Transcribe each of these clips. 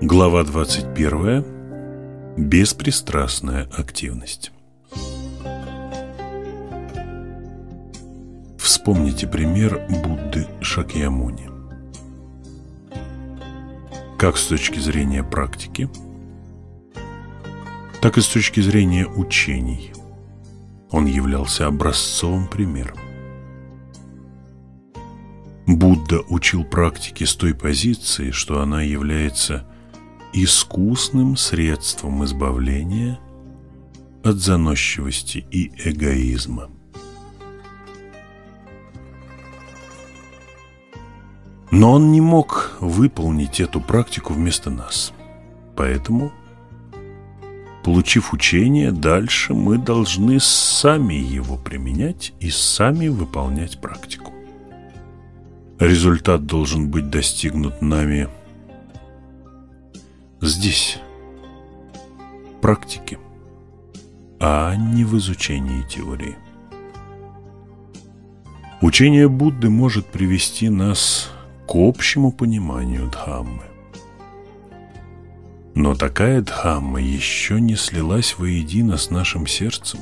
Глава 21. Беспристрастная активность. Вспомните пример Будды Шакьямуни. Как с точки зрения практики, так и с точки зрения учений он являлся образцовым примером. Будда учил практике с той позиции, что она является искусным средством избавления от заносчивости и эгоизма. Но он не мог выполнить эту практику вместо нас. Поэтому, получив учение, дальше мы должны сами его применять и сами выполнять практику. Результат должен быть достигнут нами здесь, практики, а не в изучении теории. Учение Будды может привести нас к общему пониманию Дхаммы. Но такая Дхамма еще не слилась воедино с нашим сердцем.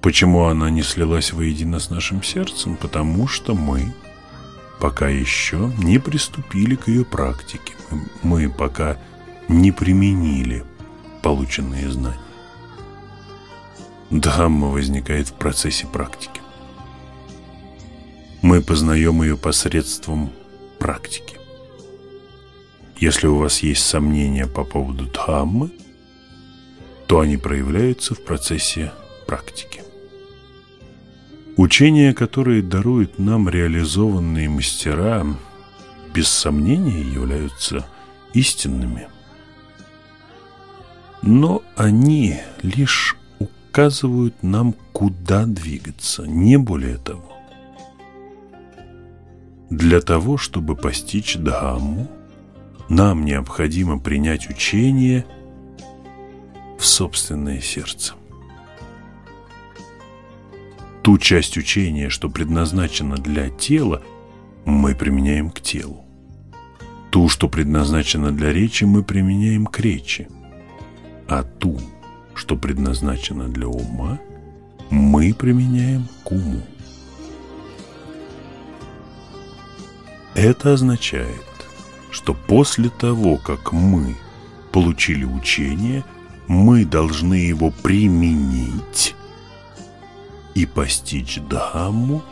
Почему она не слилась воедино с нашим сердцем? Потому что мы пока еще не приступили к ее практике. Мы пока не применили полученные знания. Дхамма возникает в процессе практики. Мы познаем ее посредством практики. Если у вас есть сомнения по поводу Дхаммы, то они проявляются в процессе практики. Учения, которые даруют нам реализованные мастера, без сомнения являются истинными. Но они лишь указывают нам, куда двигаться, не более того. Для того, чтобы постичь Дхамму, нам необходимо принять учение в собственное сердце. Ту часть учения, что предназначена для тела, мы применяем к телу. Ту, что предназначена для речи, мы применяем к речи. А ту, что предназначена для ума, мы применяем к уму. Это означает, что после того, как мы получили учение, мы должны его применить и постичь Дхамму,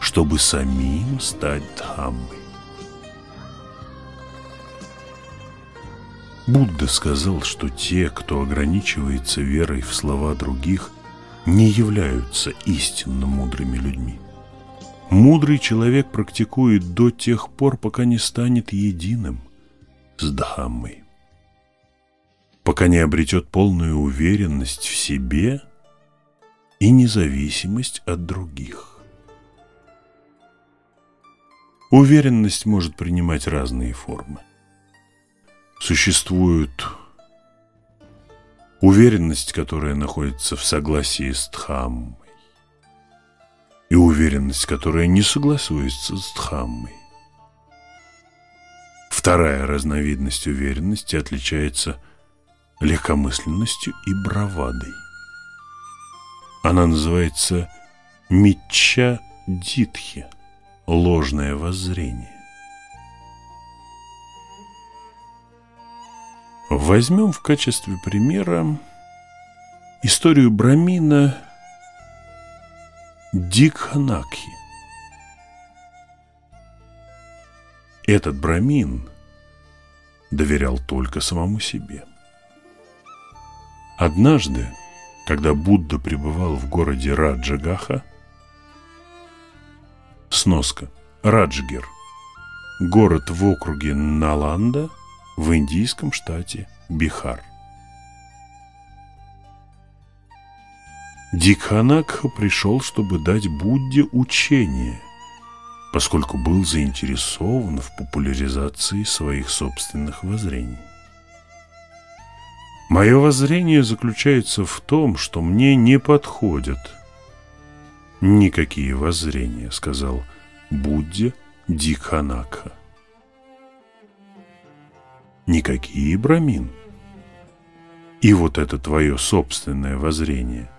чтобы самим стать Дхаммой. Будда сказал, что те, кто ограничивается верой в слова других, не являются истинно мудрыми людьми. Мудрый человек практикует до тех пор, пока не станет единым с Дхаммой. Пока не обретет полную уверенность в себе – и независимость от других. Уверенность может принимать разные формы. Существует уверенность, которая находится в согласии с Дхаммой, и уверенность, которая не согласуется с Дхаммой. Вторая разновидность уверенности отличается легкомысленностью и бравадой. Она называется Митча Дитхи – ложное воззрение. Возьмем в качестве примера историю Брамина Дикханакхи. Этот Брамин доверял только самому себе. Однажды когда Будда пребывал в городе Раджагаха, сноска Раджгир, город в округе Наланда в индийском штате Бихар. Дикханакха пришел, чтобы дать Будде учение, поскольку был заинтересован в популяризации своих собственных воззрений. Мое воззрение заключается в том, что мне не подходят никакие воззрения, сказал Будде Дикханакха. Никакие, Брамин. И вот это твое собственное воззрение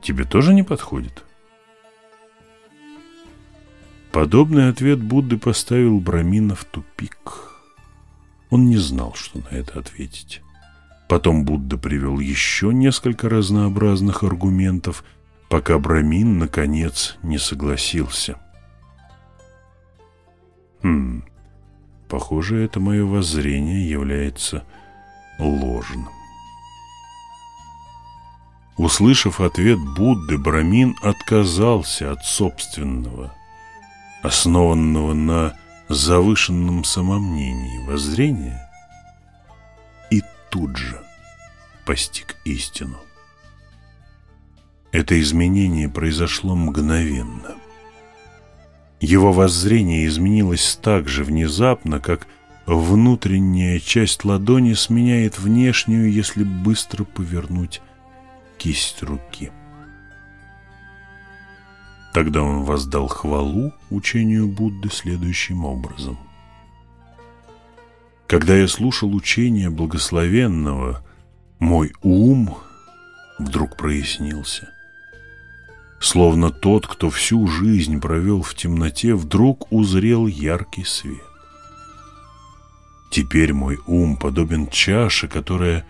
тебе тоже не подходит? Подобный ответ Будды поставил Брамина в тупик. Он не знал, что на это ответить. Потом Будда привел еще несколько разнообразных аргументов, пока Брамин, наконец, не согласился. Хм, похоже, это мое воззрение является ложным. Услышав ответ Будды, Брамин отказался от собственного, основанного на завышенном самомнении воззрения и тут же постиг истину. Это изменение произошло мгновенно. Его воззрение изменилось так же внезапно, как внутренняя часть ладони сменяет внешнюю, если быстро повернуть кисть руки. Тогда он воздал хвалу учению Будды следующим образом. Когда я слушал учение благословенного, мой ум вдруг прояснился. Словно тот, кто всю жизнь провел в темноте, вдруг узрел яркий свет. Теперь мой ум подобен чаше, которая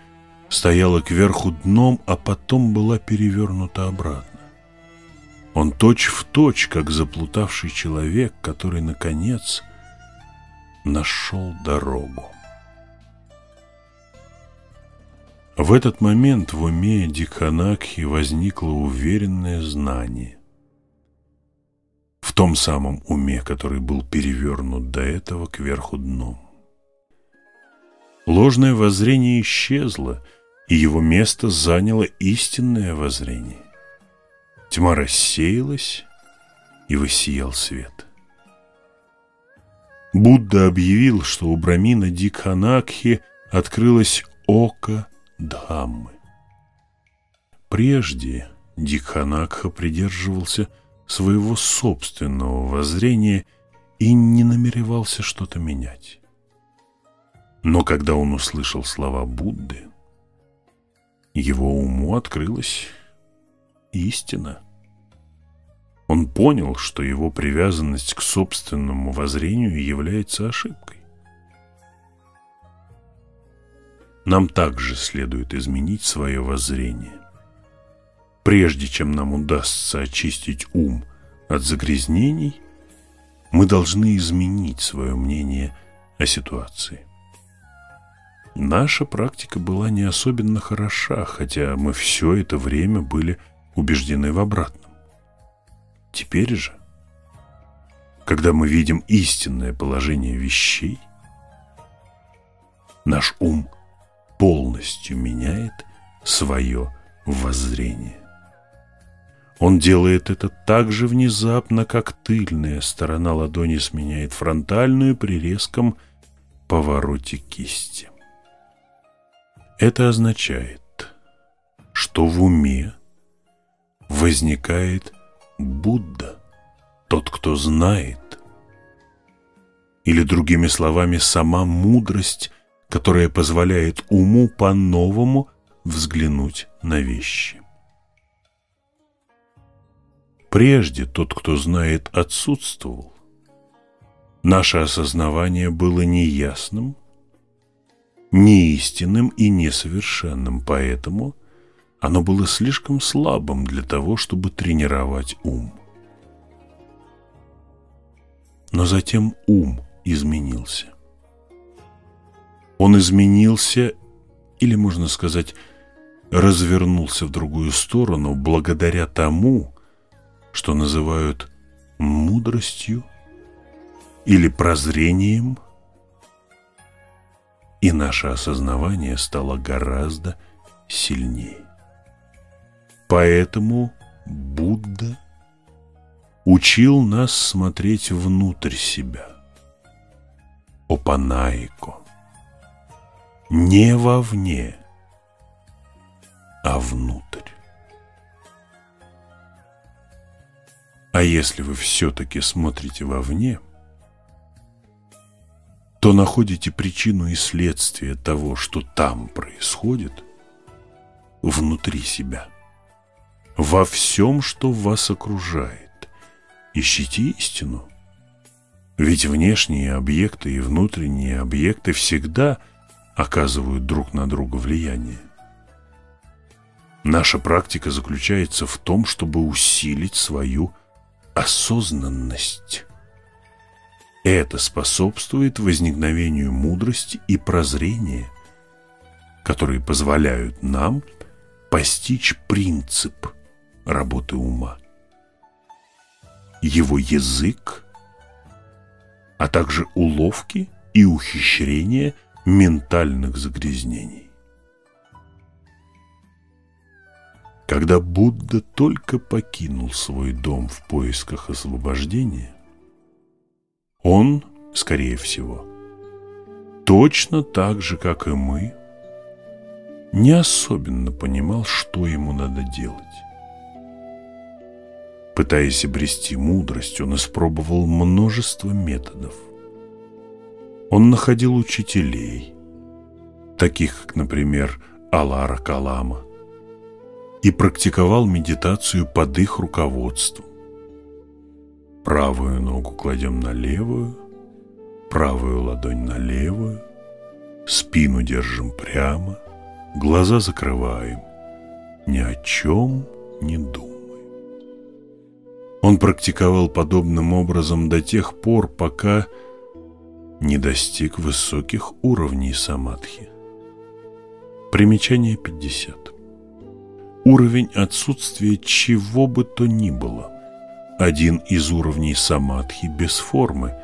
стояла кверху дном, а потом была перевернута обратно. Он точь-в-точь, точь, как заплутавший человек, который, наконец, нашел дорогу. В этот момент в уме Дикханакхи возникло уверенное знание. В том самом уме, который был перевернут до этого кверху дном. Ложное воззрение исчезло, и его место заняло истинное воззрение. Тьма рассеялась, и воссиял свет. Будда объявил, что у Брамина Дикханакхи открылось око Дхаммы. Прежде Дикханакха придерживался своего собственного воззрения и не намеревался что-то менять. Но когда он услышал слова Будды, его уму открылась истина. Он понял, что его привязанность к собственному воззрению является ошибкой. Нам также следует изменить свое воззрение. Прежде чем нам удастся очистить ум от загрязнений, мы должны изменить свое мнение о ситуации. Наша практика была не особенно хороша, хотя мы все это время были убеждены в обратном. Теперь же, когда мы видим истинное положение вещей, наш ум полностью меняет свое воззрение. Он делает это так же внезапно, как тыльная сторона ладони сменяет фронтальную при резком повороте кисти. Это означает, что в уме возникает Будда, тот, кто знает. Или, другими словами, сама мудрость, которая позволяет уму по-новому взглянуть на вещи. Прежде тот, кто знает, отсутствовал. Наше осознавание было неясным, неистинным и несовершенным, поэтому оно было слишком слабым для того, чтобы тренировать ум. Но затем ум изменился. Он изменился, или, можно сказать, развернулся в другую сторону благодаря тому, что называют мудростью или прозрением, и наше осознавание стало гораздо сильнее. Поэтому Будда учил нас смотреть внутрь себя. Опанайко. не вовне, а внутрь. А если вы все-таки смотрите вовне, то находите причину и следствие того, что там происходит, внутри себя, во всем, что вас окружает. Ищите истину. Ведь внешние объекты и внутренние объекты всегда оказывают друг на друга влияние. Наша практика заключается в том, чтобы усилить свою осознанность. Это способствует возникновению мудрости и прозрения, которые позволяют нам постичь принцип работы ума. Его язык, а также уловки и ухищрения ментальных загрязнений. Когда Будда только покинул свой дом в поисках освобождения, он, скорее всего, точно так же, как и мы, не особенно понимал, что ему надо делать. Пытаясь обрести мудрость, он испробовал множество методов. Он находил учителей, таких как, например, Алара Калама, и практиковал медитацию под их руководством. Правую ногу кладем на левую, правую ладонь на левую, спину держим прямо, глаза закрываем, ни о чем не думаем. Он практиковал подобным образом до тех пор, пока не достиг высоких уровней самадхи. Примечание 50 уровень отсутствия чего бы то ни было. Один из уровней самадхи без формы,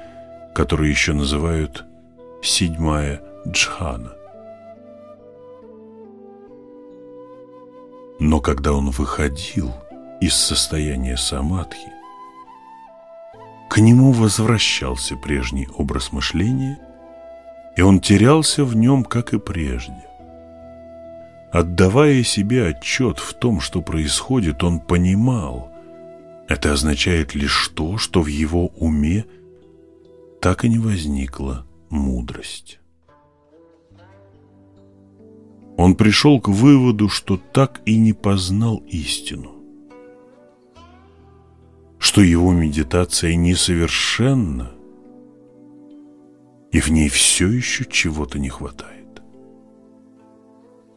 который еще называют седьмая джхана. Но когда он выходил из состояния самадхи, к нему возвращался прежний образ мышления, и он терялся в нем, как и прежде. Отдавая себе отчет в том, что происходит, он понимал, это означает лишь то, что в его уме так и не возникла мудрость. Он пришел к выводу, что так и не познал истину, что его медитация несовершенна, и в ней все еще чего-то не хватает.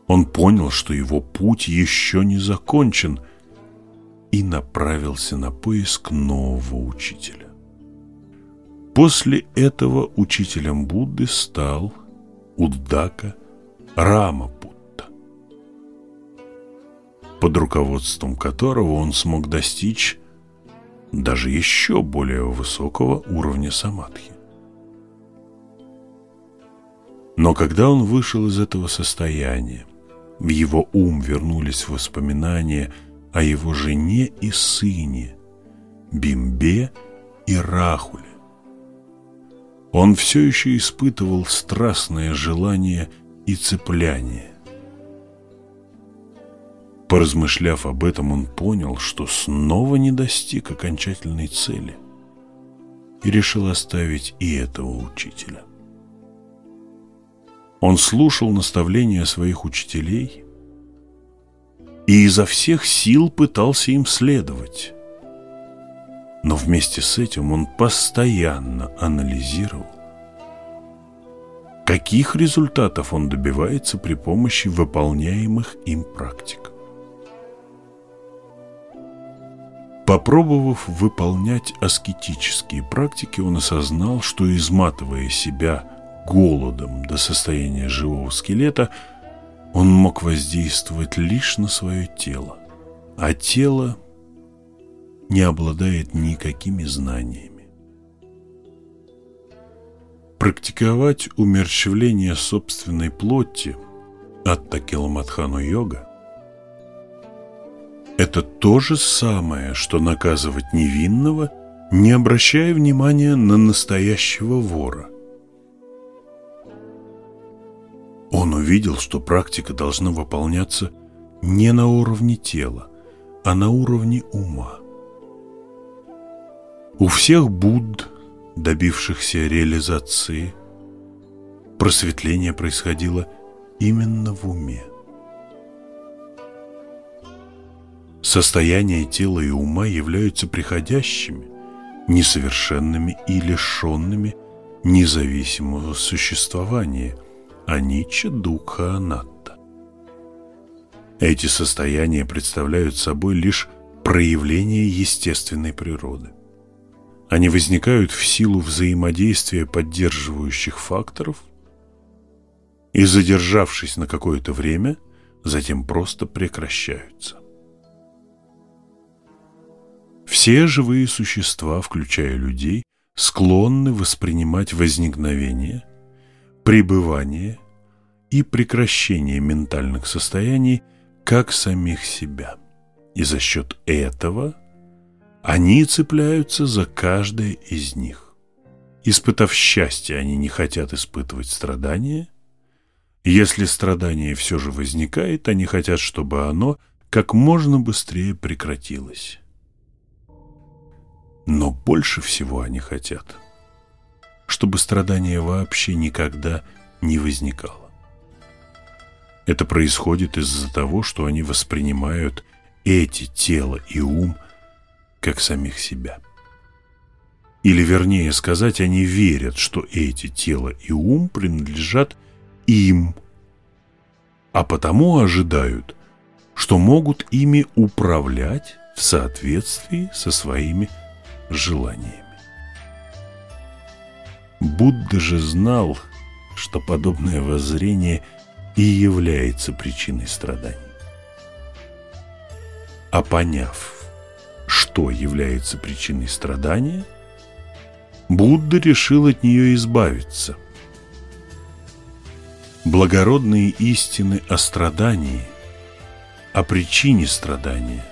Он понял, что его путь еще не закончен и направился на поиск нового учителя. После этого учителем Будды стал Уддака Рамапутта, под руководством которого он смог достичь даже еще более высокого уровня самадхи. Но когда он вышел из этого состояния, в его ум вернулись воспоминания о его жене и сыне, Бимбе и Рахуле. Он все еще испытывал страстное желание и цепляние. Поразмышляв об этом, он понял, что снова не достиг окончательной цели и решил оставить и этого учителя. Он слушал наставления своих учителей и изо всех сил пытался им следовать. Но вместе с этим он постоянно анализировал, каких результатов он добивается при помощи выполняемых им практик. Попробовав выполнять аскетические практики, он осознал, что, изматывая себя голодом до состояния живого скелета, он мог воздействовать лишь на свое тело, а тело не обладает никакими знаниями. Практиковать умерщвление собственной плоти от Такеламадхану йога это то же самое, что наказывать невинного, не обращая внимания на настоящего вора – Он увидел, что практика должна выполняться не на уровне тела, а на уровне ума. У всех Будд, добившихся реализации, просветление происходило именно в уме. Состояние тела и ума являются приходящими, несовершенными и лишенными независимого существования, анича духа анатта. Эти состояния представляют собой лишь проявление естественной природы. Они возникают в силу взаимодействия поддерживающих факторов и, задержавшись на какое-то время, затем просто прекращаются. Все живые существа, включая людей, склонны воспринимать возникновение, пребывание и прекращение ментальных состояний как самих себя. И за счет этого – они цепляются за каждое из них. Испытав счастье, они не хотят испытывать страдания. Если страдание все же возникает, они хотят, чтобы оно как можно быстрее прекратилось. Но больше всего они хотят, чтобы страдание вообще никогда не возникало. Это происходит из-за того, что они воспринимают эти тело и ум – как самих себя. Или, вернее сказать, они верят, что эти тело и ум принадлежат им, а потому ожидают, что могут ими управлять в соответствии со своими желаниями. Будда же знал, что подобное воззрение и является причиной страданий. А поняв, что является причиной страдания, Будда решил от нее избавиться. Благородные истины о страдании, о причине страдания,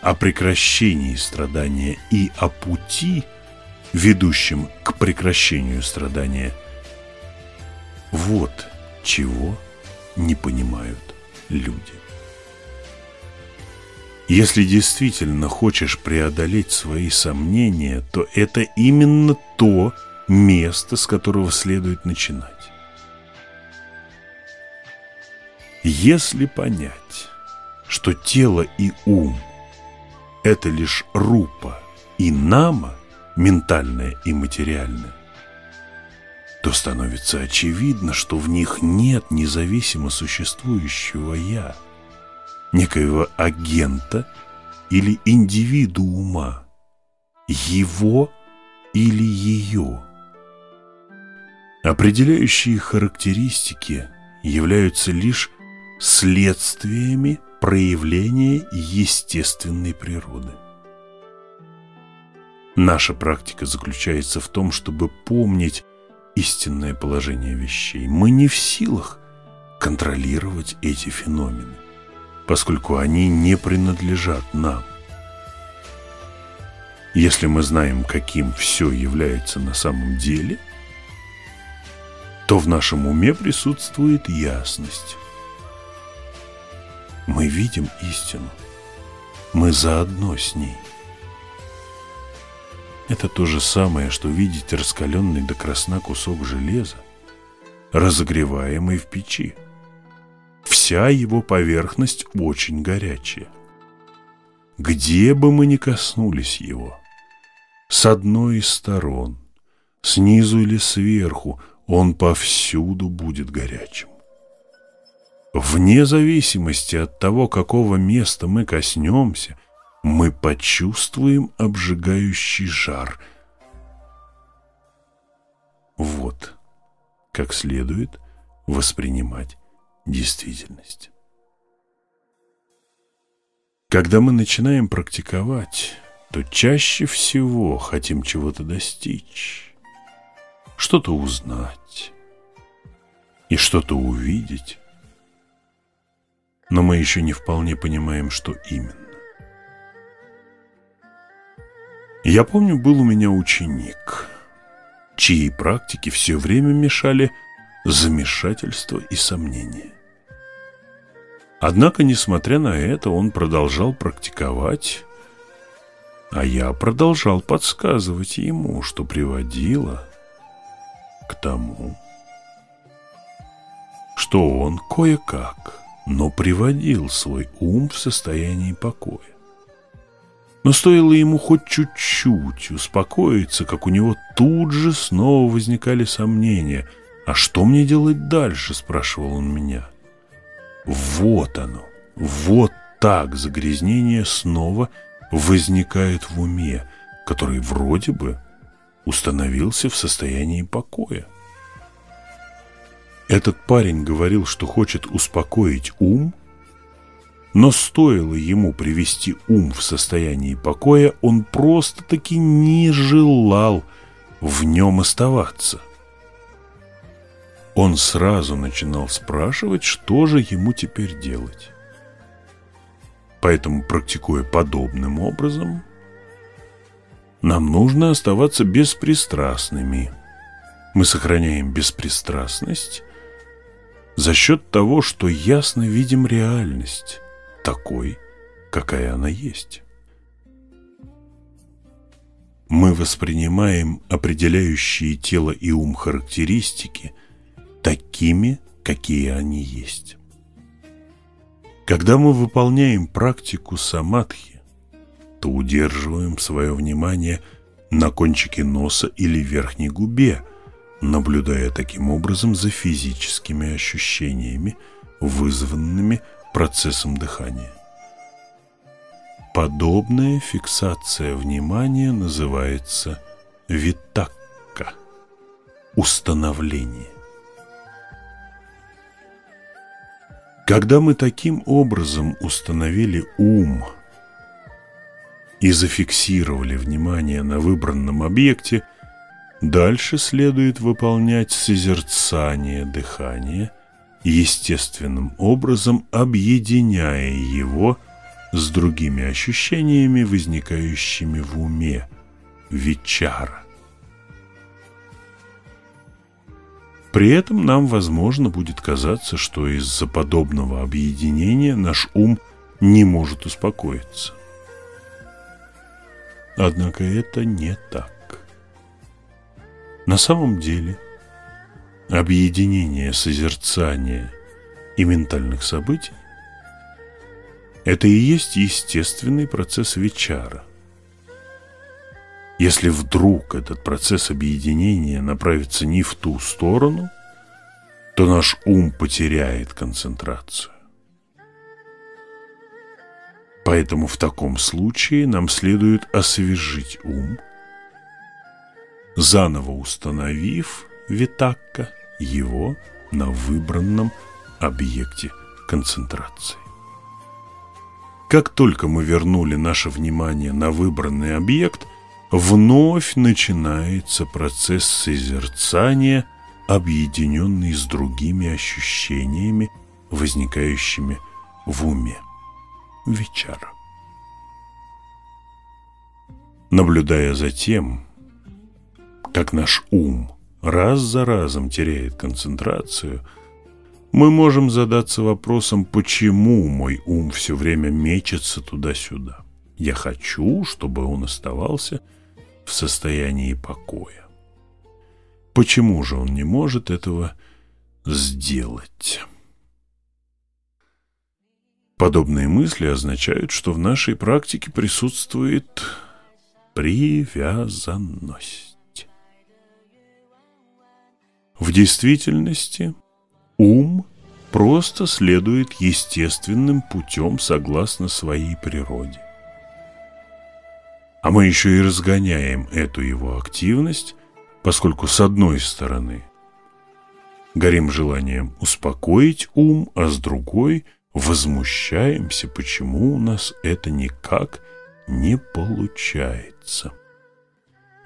о прекращении страдания и о пути, ведущем к прекращению страдания, вот чего не понимают люди. Если действительно хочешь преодолеть свои сомнения, то это именно то место, с которого следует начинать. Если понять, что тело и ум – это лишь рупа и нама, ментальное и материальное, то становится очевидно, что в них нет независимо существующего «я» некоего агента или индивидуума, его или ее. Определяющие характеристики являются лишь следствиями проявления естественной природы. Наша практика заключается в том, чтобы помнить истинное положение вещей. Мы не в силах контролировать эти феномены поскольку они не принадлежат нам. Если мы знаем, каким все является на самом деле, то в нашем уме присутствует ясность. Мы видим истину. Мы заодно с ней. Это то же самое, что видеть раскаленный до красна кусок железа, разогреваемый в печи вся его поверхность очень горячая. Где бы мы ни коснулись его, с одной из сторон, снизу или сверху, он повсюду будет горячим. Вне зависимости от того, какого места мы коснемся, мы почувствуем обжигающий жар. Вот как следует воспринимать действительность. Когда мы начинаем практиковать, то чаще всего хотим чего-то достичь, что-то узнать и что-то увидеть, но мы еще не вполне понимаем, что именно. Я помню, был у меня ученик, чьей практике все время мешали замешательство и сомнение. Однако, несмотря на это, он продолжал практиковать, а я продолжал подсказывать ему, что приводило к тому, что он кое-как, но приводил свой ум в состояние покоя. Но стоило ему хоть чуть-чуть успокоиться, как у него тут же снова возникали сомнения. «А что мне делать дальше?» – спрашивал он меня. Вот оно, вот так загрязнение снова возникает в уме, который вроде бы установился в состоянии покоя. Этот парень говорил, что хочет успокоить ум, но стоило ему привести ум в состояние покоя, он просто-таки не желал в нем оставаться. Он сразу начинал спрашивать, что же ему теперь делать. Поэтому, практикуя подобным образом, нам нужно оставаться беспристрастными. Мы сохраняем беспристрастность за счет того, что ясно видим реальность такой, какая она есть. Мы воспринимаем определяющие тело и ум характеристики такими, какие они есть. Когда мы выполняем практику самадхи, то удерживаем свое внимание на кончике носа или верхней губе – наблюдая таким образом за физическими ощущениями, вызванными процессом дыхания. Подобная фиксация внимания называется витакка – установление. Когда мы таким образом установили ум и зафиксировали внимание на выбранном объекте – Дальше следует выполнять созерцание дыхания, естественным образом объединяя его с другими ощущениями, возникающими в уме, вичара. При этом нам, возможно, будет казаться, что из-за подобного объединения наш ум не может успокоиться. Однако это не так. На самом деле, объединение созерцания и ментальных событий – это и есть естественный процесс вечара. Если вдруг этот процесс объединения направится не в ту сторону, то наш ум потеряет концентрацию. Поэтому в таком случае нам следует освежить ум – заново установив Витакка его на выбранном объекте концентрации. Как только мы вернули наше внимание на выбранный объект, вновь начинается процесс созерцания, объединенный с другими ощущениями, возникающими в уме. Вечера. Наблюдая за тем, как наш ум раз за разом теряет концентрацию, мы можем задаться вопросом, почему мой ум все время мечется туда-сюда. Я хочу, чтобы он оставался в состоянии покоя. Почему же он не может этого сделать? Подобные мысли означают, что в нашей практике присутствует привязанность. В действительности ум просто следует естественным путем согласно своей природе. А мы еще и разгоняем эту его активность, поскольку с одной стороны горим желанием успокоить ум, а с другой возмущаемся, почему у нас это никак не получается.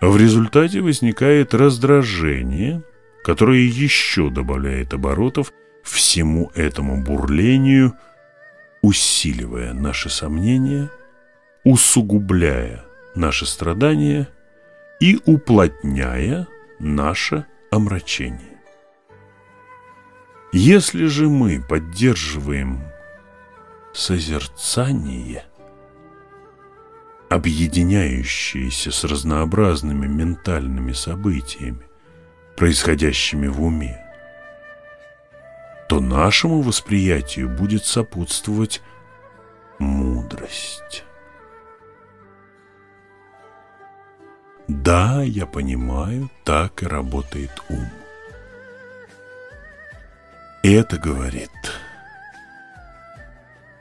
В результате возникает раздражение – которое еще добавляет оборотов всему этому бурлению, усиливая наши сомнения, усугубляя наши страдания и уплотняя наше омрачение. Если же мы поддерживаем созерцание, объединяющееся с разнообразными ментальными событиями, происходящими в уме, то нашему восприятию будет сопутствовать мудрость. Да, я понимаю, так и работает ум. Это говорит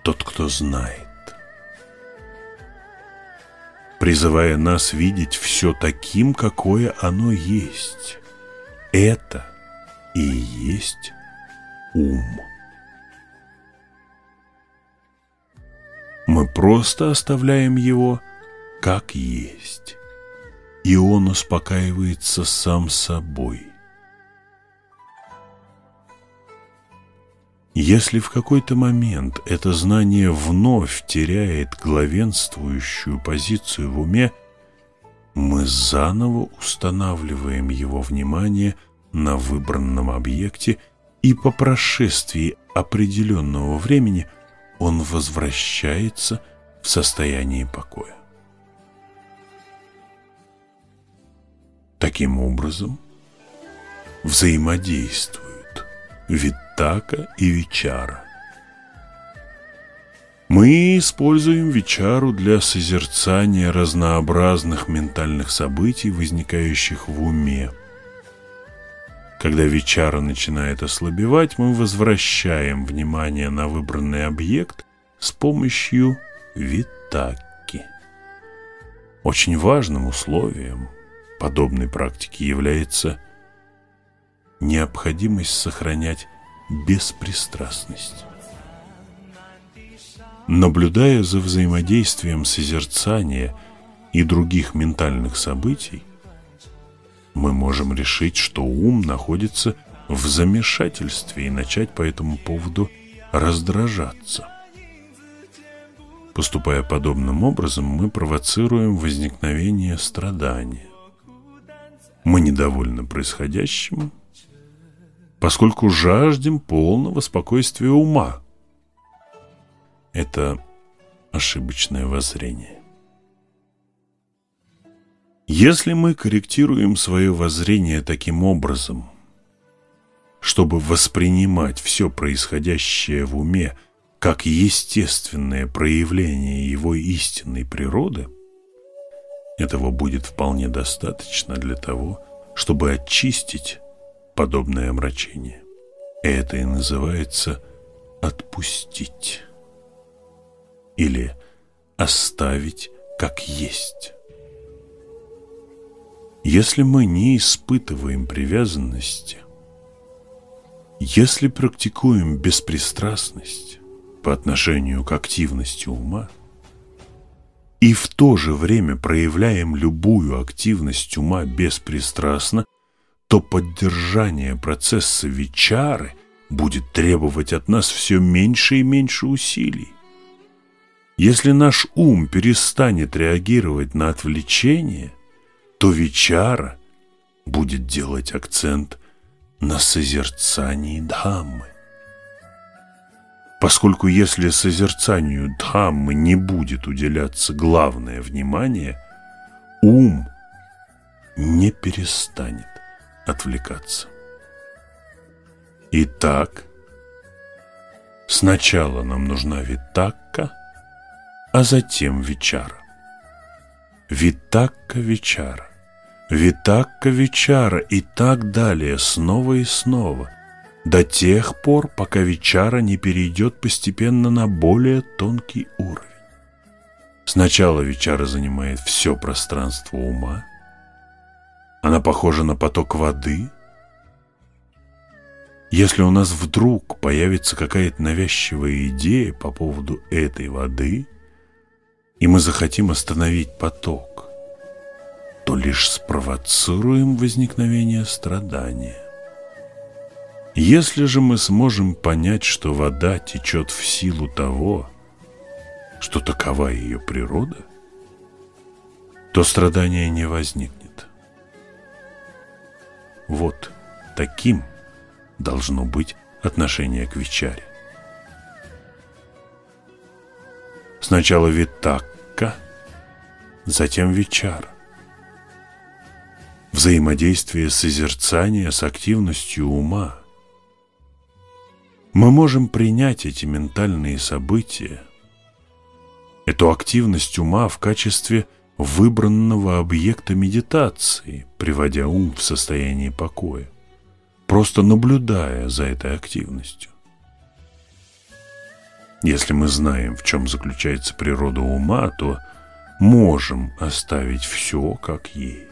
тот, кто знает, призывая нас видеть все таким, какое оно есть. Это и есть ум. Мы просто оставляем его как есть, и он успокаивается сам собой. Если в какой-то момент это знание вновь теряет главенствующую позицию в уме, мы заново устанавливаем его внимание на выбранном объекте, и по прошествии определенного времени он возвращается в состояние покоя. Таким образом, взаимодействуют Витака и Вичара. Мы используем Вичару для созерцания разнообразных ментальных событий, возникающих в уме. Когда Вичара начинает ослабевать, мы возвращаем внимание на выбранный объект с помощью Витаки. Очень важным условием подобной практики является необходимость сохранять беспристрастность. Наблюдая за взаимодействием созерцания и других ментальных событий, мы можем решить, что ум находится в замешательстве и начать по этому поводу раздражаться. Поступая подобным образом, мы провоцируем возникновение страдания. Мы недовольны происходящим, поскольку жаждем полного спокойствия ума, это ошибочное воззрение. Если мы корректируем свое воззрение таким образом, чтобы воспринимать все происходящее в уме как естественное проявление его истинной природы, этого будет вполне достаточно для того, чтобы очистить подобное омрачение. Это и называется «отпустить» или оставить как есть. Если мы не испытываем привязанности, если практикуем беспристрастность по отношению к активности ума и в то же время проявляем любую активность ума беспристрастно, то поддержание процесса вечары будет требовать от нас все меньше и меньше усилий. Если наш ум перестанет реагировать на отвлечение, то вечара будет делать акцент на созерцании Дхаммы. Поскольку если созерцанию Дхаммы не будет уделяться главное внимание, ум не перестанет отвлекаться. Итак, сначала нам нужна витакка – а затем Вичара. Витакка Вичара, Витакка Вичара и так далее снова и снова, до тех пор, пока Вичара не перейдет постепенно на более тонкий уровень. Сначала Вичара занимает все пространство ума, она похожа на поток воды. Если у нас вдруг появится какая-то навязчивая идея по поводу этой воды – и мы захотим остановить поток, то лишь спровоцируем возникновение страдания. Если же мы сможем понять, что вода течет в силу того, что такова ее природа, то страдания не возникнет. Вот таким должно быть отношение к Вичаре. Сначала Витакка, затем Вичара. Взаимодействие созерцания с активностью ума. Мы можем принять эти ментальные события, эту активность ума в качестве выбранного объекта медитации, приводя ум в состояние покоя, просто наблюдая за этой активностью. Если мы знаем, в чем заключается природа ума, то можем оставить все как есть.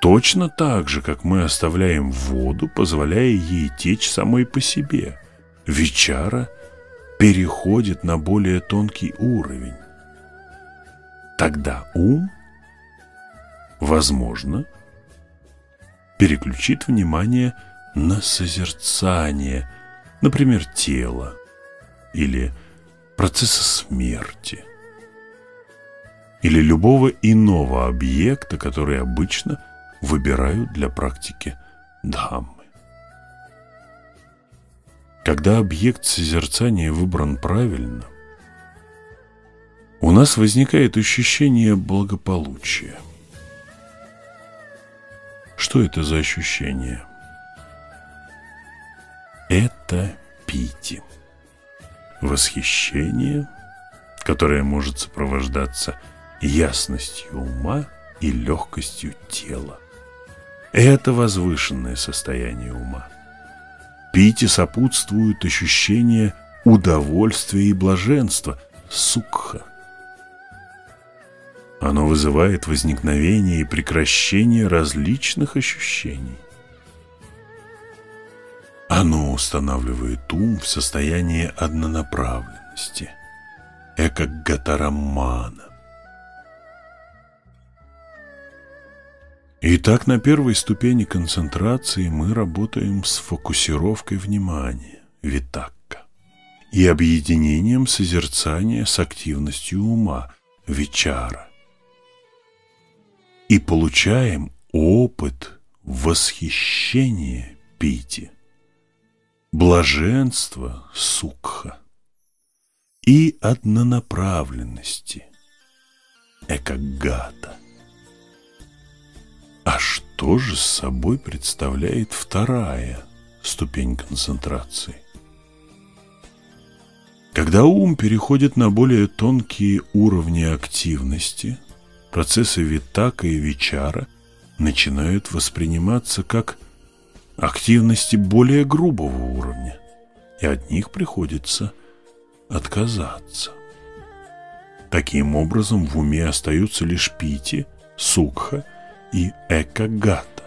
Точно так же, как мы оставляем воду, позволяя ей течь самой по себе. Вечара переходит на более тонкий уровень. Тогда ум, возможно, переключит внимание на созерцание, например, тела или процесса смерти или любого иного объекта, который обычно выбирают для практики Дхаммы. Когда объект созерцания выбран правильно, у нас возникает ощущение благополучия. Что это за ощущение? Это пити. Восхищение, которое может сопровождаться ясностью ума и легкостью тела. Это возвышенное состояние ума. Пите сопутствует ощущение удовольствия и блаженства, сукха – оно вызывает возникновение и прекращение различных ощущений. Оно устанавливает ум в состояние однонаправленности, экогатарамана. Итак, на первой ступени концентрации мы работаем с фокусировкой внимания, витакка, и объединением созерцания с активностью ума, вичара и получаем опыт восхищения пити, блаженства сукха и однонаправленности экагата. А что же с собой представляет вторая ступень концентрации? Когда ум переходит на более тонкие уровни активности – процессы Витака и Вичара начинают восприниматься как активности более грубого уровня, и от них приходится отказаться. Таким образом, в уме остаются лишь Пити, Сукха и Экагата.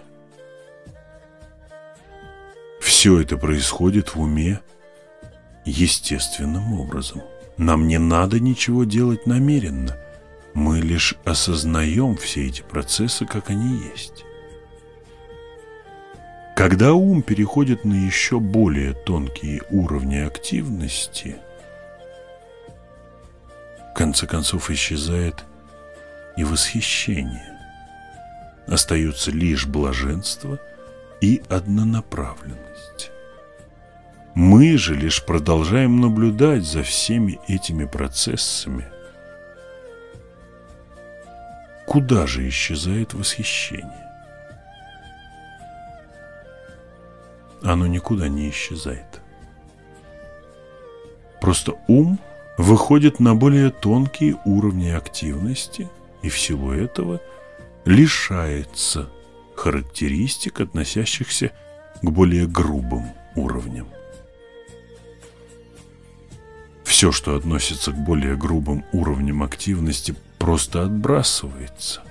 Все это происходит в уме естественным образом. Нам не надо ничего делать намеренно – мы лишь осознаем все эти процессы, как они есть. Когда ум переходит на еще более тонкие уровни активности, в конце концов исчезает и восхищение. Остаются лишь блаженство и однонаправленность. Мы же лишь продолжаем наблюдать за всеми этими процессами, Куда же исчезает восхищение? Оно никуда не исчезает. Просто ум выходит на более тонкие уровни активности и всего этого лишается характеристик, относящихся к более грубым уровням. Все, что относится к более грубым уровням активности, просто отбрасывается.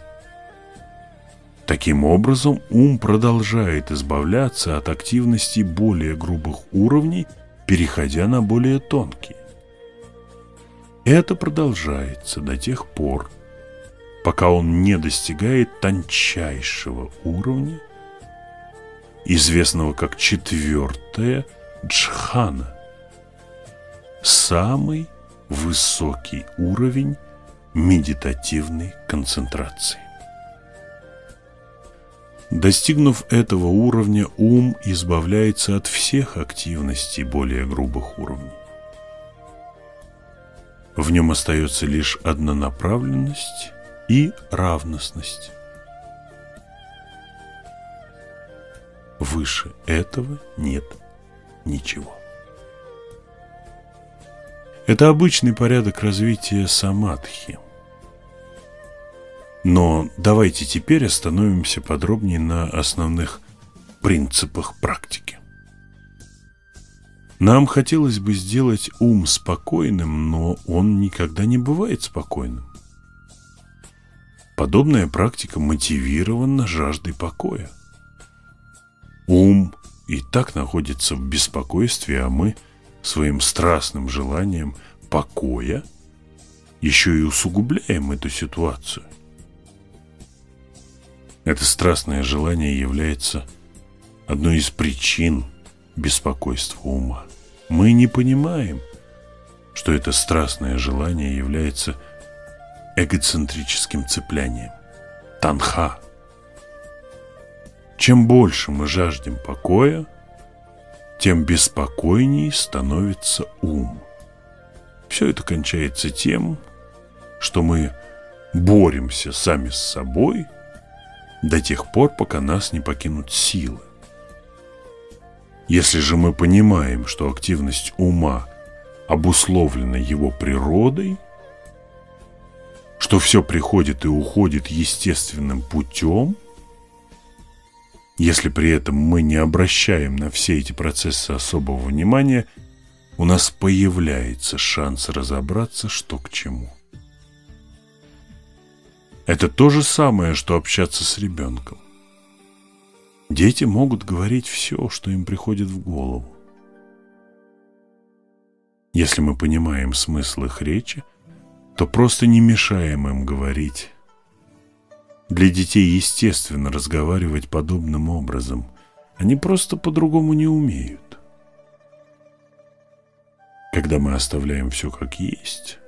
Таким образом, ум продолжает избавляться от активности более грубых уровней, переходя на более тонкие. Это продолжается до тех пор, пока он не достигает тончайшего уровня, известного как четвертая джхана, самый высокий уровень медитативной концентрации. Достигнув этого уровня, ум избавляется от всех активностей более грубых уровней. В нем остается лишь однонаправленность и равностность. Выше этого нет ничего. Это обычный порядок развития самадхи. Но давайте теперь остановимся подробнее на основных принципах практики. Нам хотелось бы сделать ум спокойным, но он никогда не бывает спокойным. Подобная практика мотивирована жаждой покоя. Ум и так находится в беспокойстве, а мы своим страстным желанием покоя еще и усугубляем эту ситуацию. Это страстное желание является одной из причин беспокойства ума. Мы не понимаем, что это страстное желание является эгоцентрическим цеплянием, танха. Чем больше мы жаждем покоя, тем беспокойней становится ум. Все это кончается тем, что мы боремся сами с собой до тех пор, пока нас не покинут силы. Если же мы понимаем, что активность ума обусловлена его природой, что все приходит и уходит естественным путем, если при этом мы не обращаем на все эти процессы особого внимания, у нас появляется шанс разобраться, что к чему. Это то же самое, что общаться с ребенком. Дети могут говорить все, что им приходит в голову. Если мы понимаем смысл их речи, то просто не мешаем им говорить. Для детей естественно разговаривать подобным образом. Они просто по-другому не умеют. Когда мы оставляем все как есть,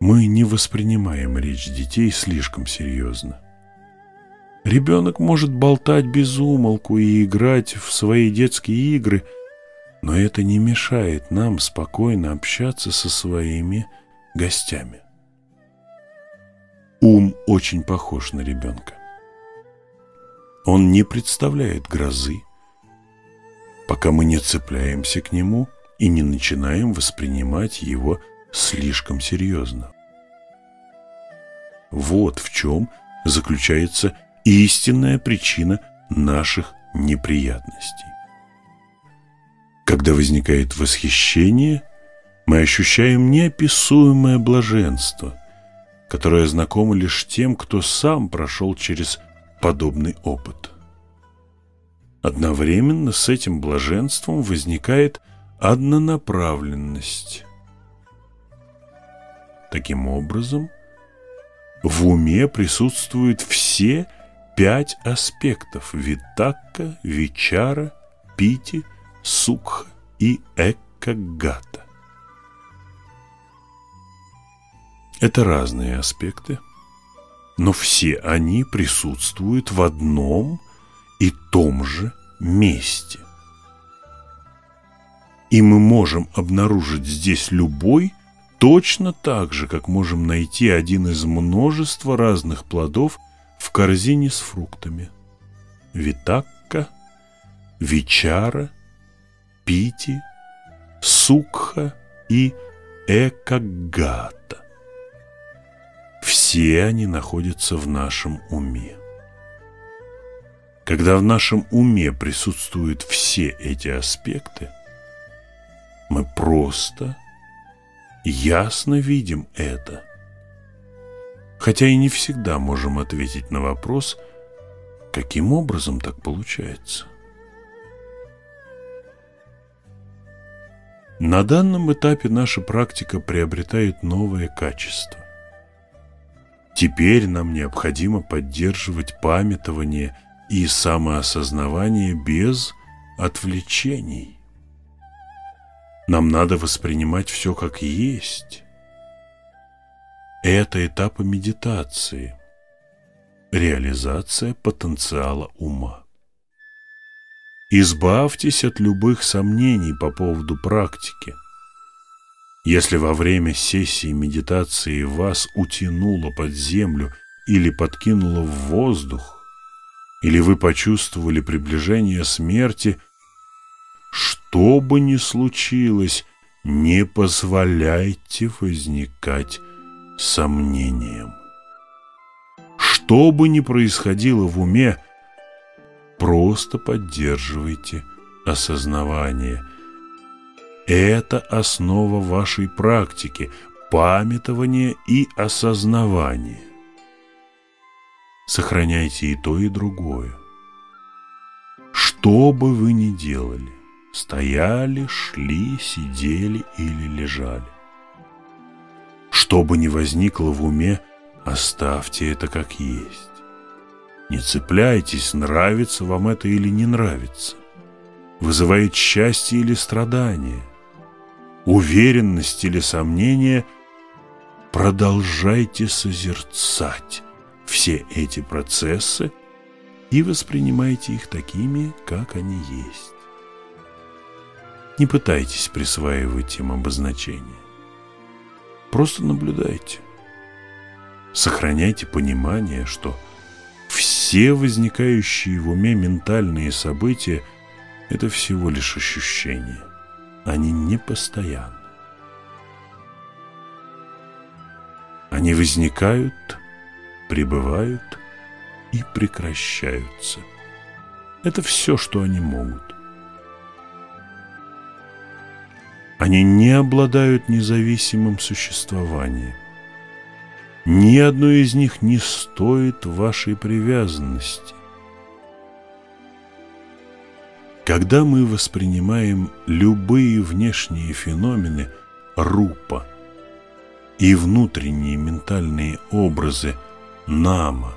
мы не воспринимаем речь детей слишком серьезно. Ребенок может болтать без умолку и играть в свои детские игры, но это не мешает нам спокойно общаться со своими гостями. Ум очень похож на ребенка. Он не представляет грозы, пока мы не цепляемся к нему и не начинаем воспринимать его слишком серьезно. Вот в чем заключается истинная причина наших неприятностей. Когда возникает восхищение, мы ощущаем неописуемое блаженство, которое знакомо лишь тем, кто сам прошел через подобный опыт. Одновременно с этим блаженством возникает однонаправленность, Таким образом, в уме присутствуют все пять аспектов – витакка, вичара, пити, сукха и эккагата. Это разные аспекты, но все они присутствуют в одном и том же месте. И мы можем обнаружить здесь любой точно так же, как можем найти один из множества разных плодов в корзине с фруктами. Витакка, Вичара, Пити, Сукха и Экагата. Все они находятся в нашем уме. Когда в нашем уме присутствуют все эти аспекты, мы просто ясно видим это. Хотя и не всегда можем ответить на вопрос, каким образом так получается. На данном этапе наша практика приобретает новое качество. Теперь нам необходимо поддерживать памятование и самоосознавание без отвлечений. Нам надо воспринимать все как есть. Это этапы медитации. реализация потенциала ума. Избавьтесь от любых сомнений по поводу практики. Если во время сессии медитации вас утянуло под землю или подкинуло в воздух, или вы почувствовали приближение смерти, что бы ни случилось, не позволяйте возникать сомнениям. Что бы ни происходило в уме, просто поддерживайте осознавание. Это основа вашей практики, памятование и осознавание. Сохраняйте и то, и другое. Что бы вы ни делали, стояли, шли, сидели или лежали. Что бы ни возникло в уме, оставьте это как есть. Не цепляйтесь, нравится вам это или не нравится. Вызывает счастье или страдание, уверенность или сомнение. Продолжайте созерцать все эти процессы и воспринимайте их такими, как они есть. Не пытайтесь присваивать им обозначения. Просто наблюдайте. Сохраняйте понимание, что все возникающие в уме ментальные события – это всего лишь ощущения. Они не постоянны. Они возникают, пребывают и прекращаются. Это все, что они могут. Они не обладают независимым существованием. Ни одно из них не стоит вашей привязанности. Когда мы воспринимаем любые внешние феномены рупа и внутренние ментальные образы нама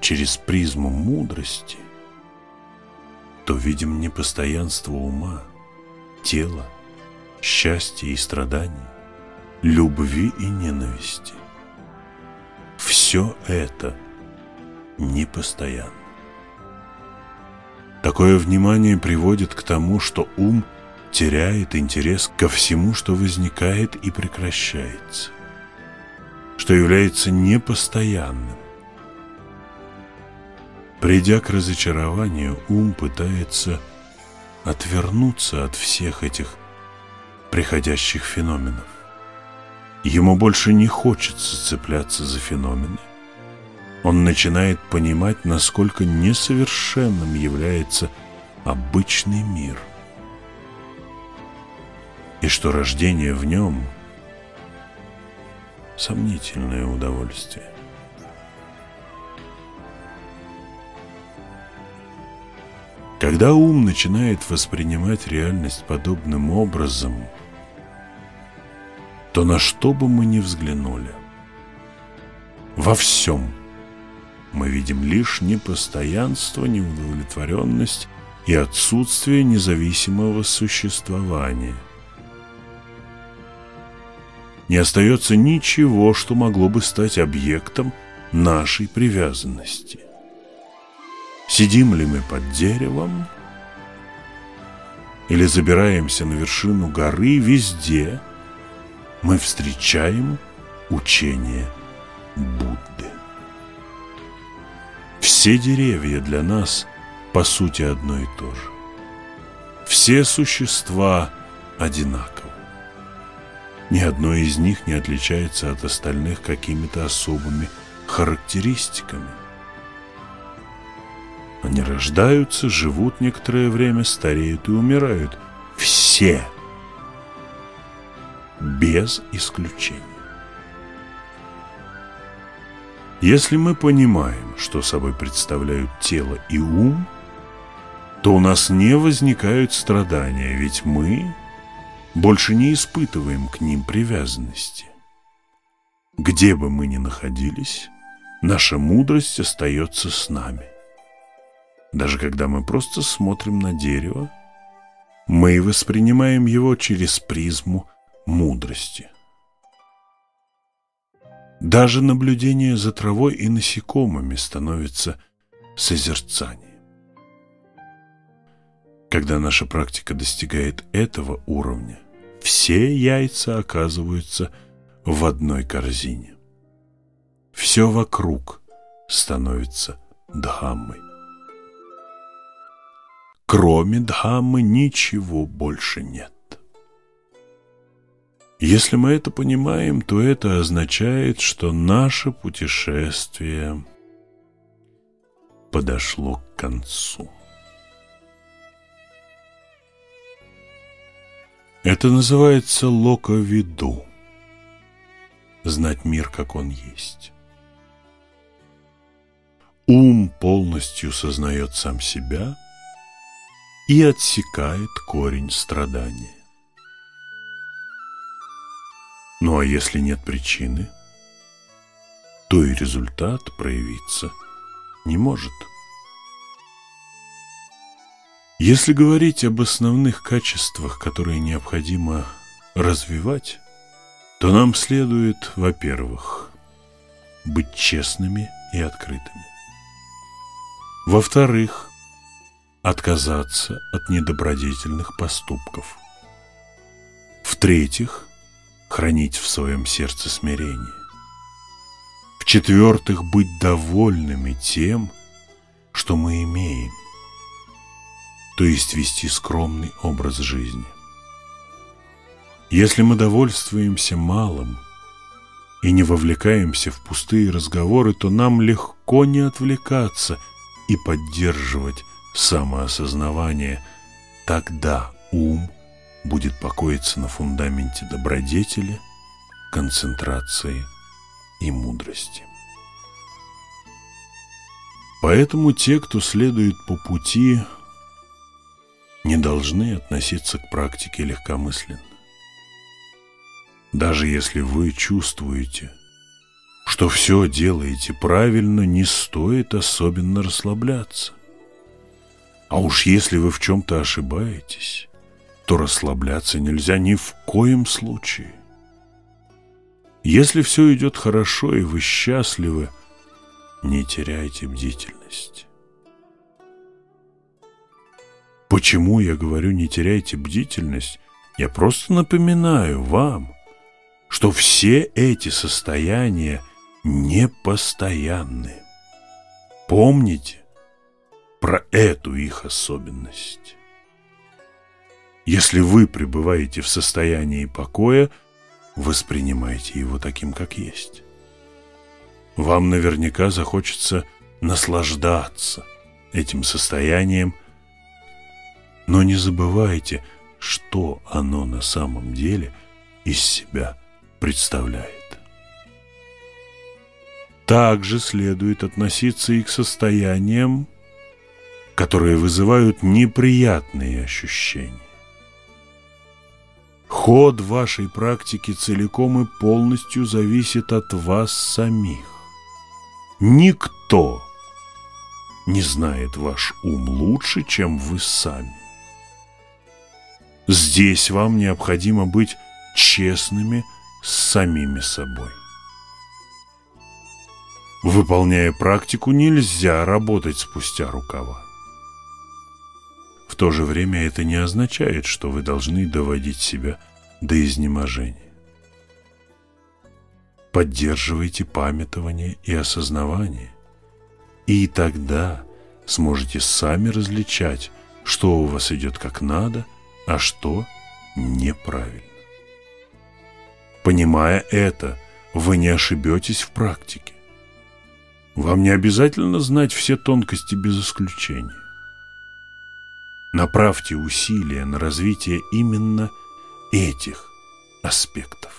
через призму мудрости, то видим непостоянство ума, тела, счастья и страданий, любви и ненависти. Все это непостоянно. Такое внимание приводит к тому, что ум теряет интерес ко всему, что возникает и прекращается, что является непостоянным. Придя к разочарованию, ум пытается отвернуться от всех этих приходящих феноменов. Ему больше не хочется цепляться за феномены. Он начинает понимать, насколько несовершенным является обычный мир. И что рождение в нем – сомнительное удовольствие. Когда ум начинает воспринимать реальность подобным образом, то на что бы мы ни взглянули, во всем мы видим лишь непостоянство, неудовлетворенность и отсутствие независимого существования. Не остается ничего, что могло бы стать объектом нашей привязанности. Сидим ли мы под деревом или забираемся на вершину горы, везде мы встречаем учение Будды. Все деревья для нас по сути одно и то же. Все существа одинаковы. Ни одно из них не отличается от остальных какими-то особыми характеристиками. Они рождаются, живут некоторое время, стареют и умирают. Все. Без исключения. Если мы понимаем, что собой представляют тело и ум, то у нас не возникают страдания, ведь мы больше не испытываем к ним привязанности. Где бы мы ни находились, наша мудрость остается с нами. Даже когда мы просто смотрим на дерево, мы воспринимаем его через призму мудрости. Даже наблюдение за травой и насекомыми становится созерцанием. Когда наша практика достигает этого уровня, все яйца оказываются в одной корзине. Все вокруг становится Дхаммой. Кроме Дхаммы ничего больше нет. Если мы это понимаем, то это означает, что наше путешествие подошло к концу. Это называется локовиду. Знать мир, как он есть. Ум полностью сознает сам себя и отсекает корень страдания. Ну а если нет причины, то и результат проявиться не может. Если говорить об основных качествах, которые необходимо развивать, то нам следует, во-первых, быть честными и открытыми. Во-вторых, отказаться от недобродетельных поступков. В-третьих, хранить в своем сердце смирение. В-четвертых, быть довольными тем, что мы имеем – то есть вести скромный образ жизни. Если мы довольствуемся малым и не вовлекаемся в пустые разговоры, то нам легко не отвлекаться и поддерживать самоосознавание. Тогда ум будет покоиться на фундаменте добродетели, концентрации и мудрости. Поэтому те, кто следует по пути не должны относиться к практике легкомысленно. Даже если вы чувствуете, что все делаете правильно, не стоит особенно расслабляться. А уж если вы в чем-то ошибаетесь, то расслабляться нельзя ни в коем случае. Если все идет хорошо и вы счастливы, не теряйте бдительность. Почему я говорю не теряйте бдительность? Я просто напоминаю вам, что все эти состояния непостоянны. Помните про эту их особенность. Если вы пребываете в состоянии покоя, воспринимайте его таким, как есть. Вам наверняка захочется наслаждаться этим состоянием – но не забывайте, что оно на самом деле из себя представляет. Также следует относиться и к состояниям, которые вызывают неприятные ощущения. Ход вашей практики целиком и полностью зависит от вас самих. Никто не знает ваш ум лучше, чем вы сами. Здесь вам необходимо быть честными с самими собой. Выполняя практику, нельзя работать спустя рукава. В то же время это не означает, что вы должны доводить себя до изнеможения. Поддерживайте памятование и осознавание, и тогда сможете сами различать, что у вас идет как надо – а что неправильно. Понимая это, вы не ошибетесь в практике. Вам не обязательно знать все тонкости без исключения. Направьте усилия на развитие именно этих аспектов.